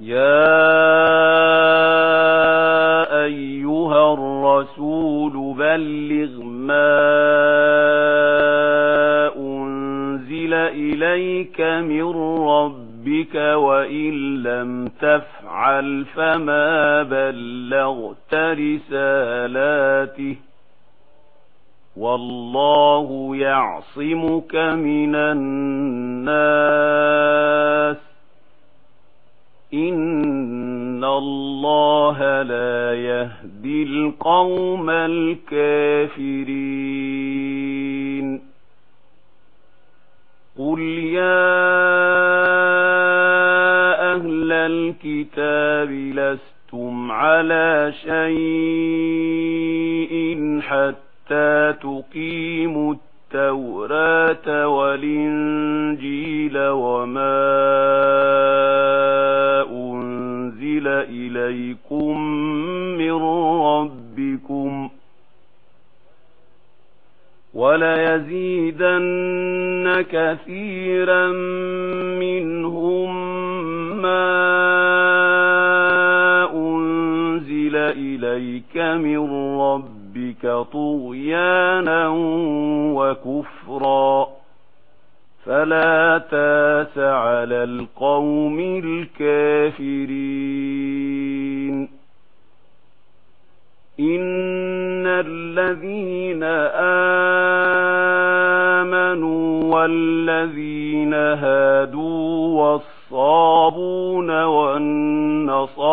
يا أيها الرسول بلغ ما أنزل إليك من ربك وإن لم تفعل فما بلغت رسالاته والله يعصمك من الناس إن الله لا يهدي القوم الكافرين قل يا أهل الكتاب لستم على شيء حتى تقيموا التوراة والإنجيل وما إليكم من ربكم ولا يزيدن كثيرا منهم ما أنزل إليك من ربك طغيانا وكفرا فلا تاس على القوم الكافرين إن الذين آمنوا والذين هادوا والصابون والنصارى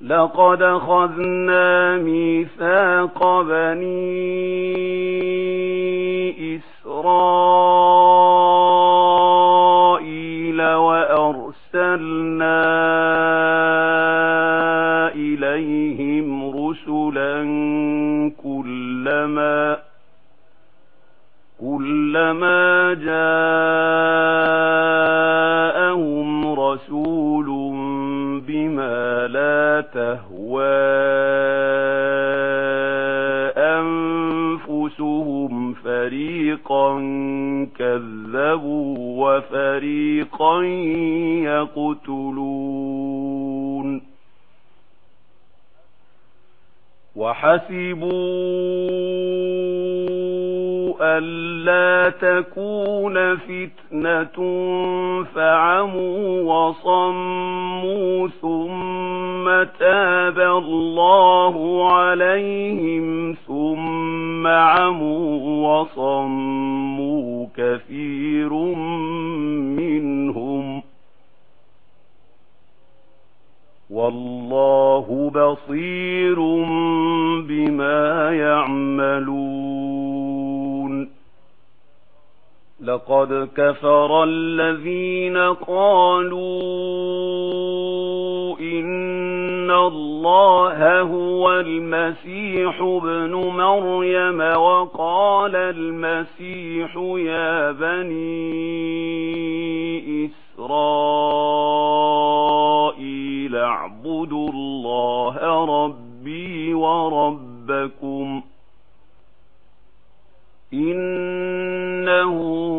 لقد خذنا ميثاق بني إسرائيل وأرسلنا إليهم رسلا كلما كلما جاءوا تَهْوَى أَنفُسُهُمْ فَرِيقًا كَذَّبُوا وَفَرِيقًا يَقْتُلُونَ وَحَسِبُوا أَلَّا تَكُونَ فِتْنَةٌ فَعَمُوا وَصَمُّوا ثُمَّ تاب الله عليهم ثم عموا وصموا كثير منهم والله بصير بما يعملون لقد كفر الذين قالوا إن الله هو المسيح ابن مريم وقال المسيح يا بني إسرائيل اعبدوا الله ربي وربكم إنه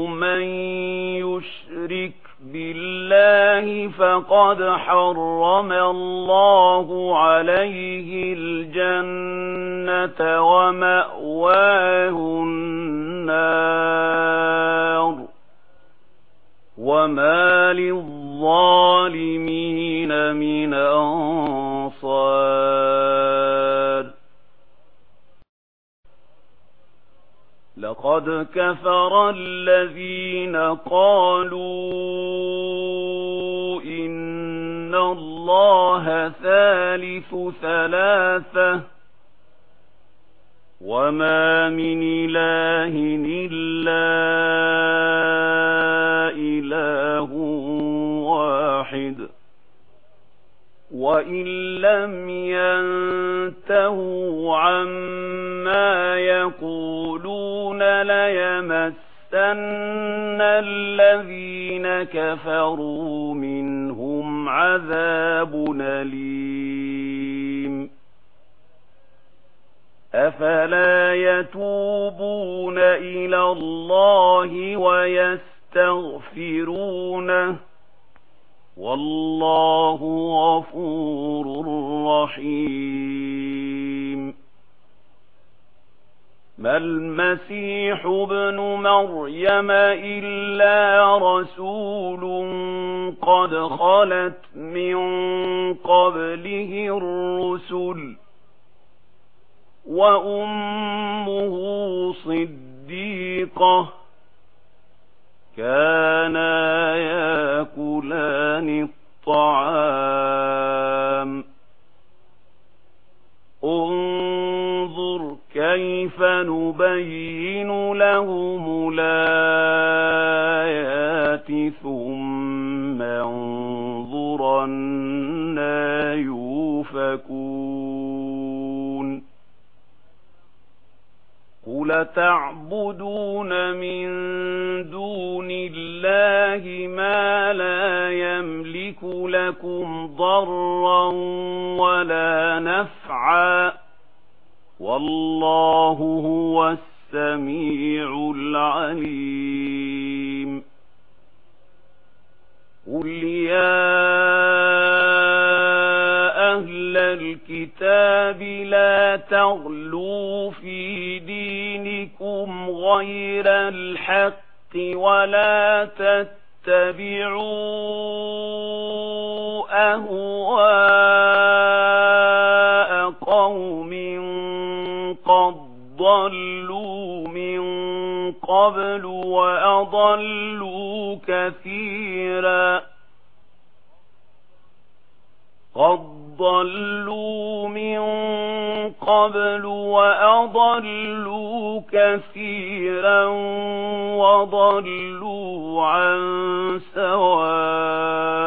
من يشرك بالله الله فقد حرم الله عليه الجنة ومأواه النار وما للظالمين من أنصار لقد كفر الذين قالوا الله ثالث ثلاثة وما من إله إلا إله واحد وإن لم ينتهوا عما يقولون ليمس لَيَمَسَّنَّ الَّذِينَ كَفَرُوا مِنْهُمْ عذاب أليم أفلا يتوبون إلى الله ويستغفرونه والله غفور رحيم ما المسيح ابن مريم إلا رسول قد خلت من قبله الرسل وأمه صديقة كانا يأكلان الطعام نُبَيِّنُ لَهُمُ الْآيَاتِ ثُمَّ انظُرَنَّا يُؤْفَكُونَ قُلْ تَعْبُدُونَ مِن دُونِ اللَّهِ مَا لَا يَمْلِكُ لَكُمْ ضَرًّا وَلَا نَفْعًا والله هو السميع العليم. قل يا أهل الكتاب لا تغلوا في دينكم غير الحق ولا تتبعوا أهواءكم ضَلُّوا مِن قَبْلُ وَأَضَلُّوا كَثِيرًا قَدْ ضَلُّوا مِن قَبْلُ وَأَضَلُّوا كَثِيرًا وَضَلُّوا عَن سَوَاءِ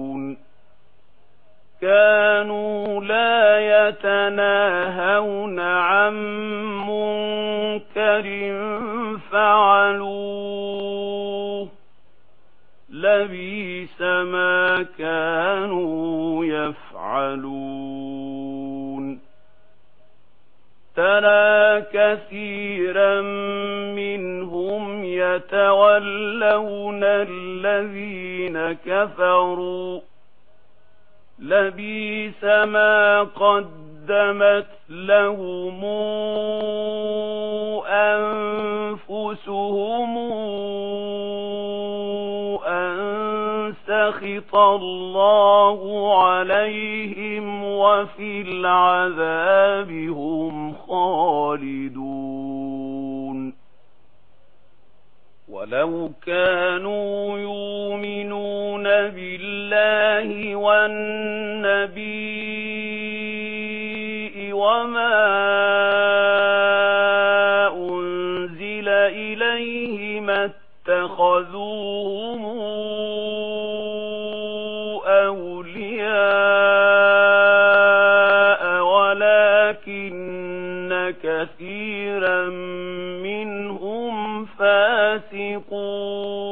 كانوا لا يتناهون عن منكر فعلوه لبيس ما كانوا يفعلون ترى كثيرا منهم يتولون الذين كفروا لبيس ما قدمت لهم أنفسهم أن سخط الله عليهم وفي العذاب هم خالدون. ولو كانوا يؤمنون الله والنبي وما أنزل إليهم اتخذوهم أولياء ولكن كثيرا منهم فاسقون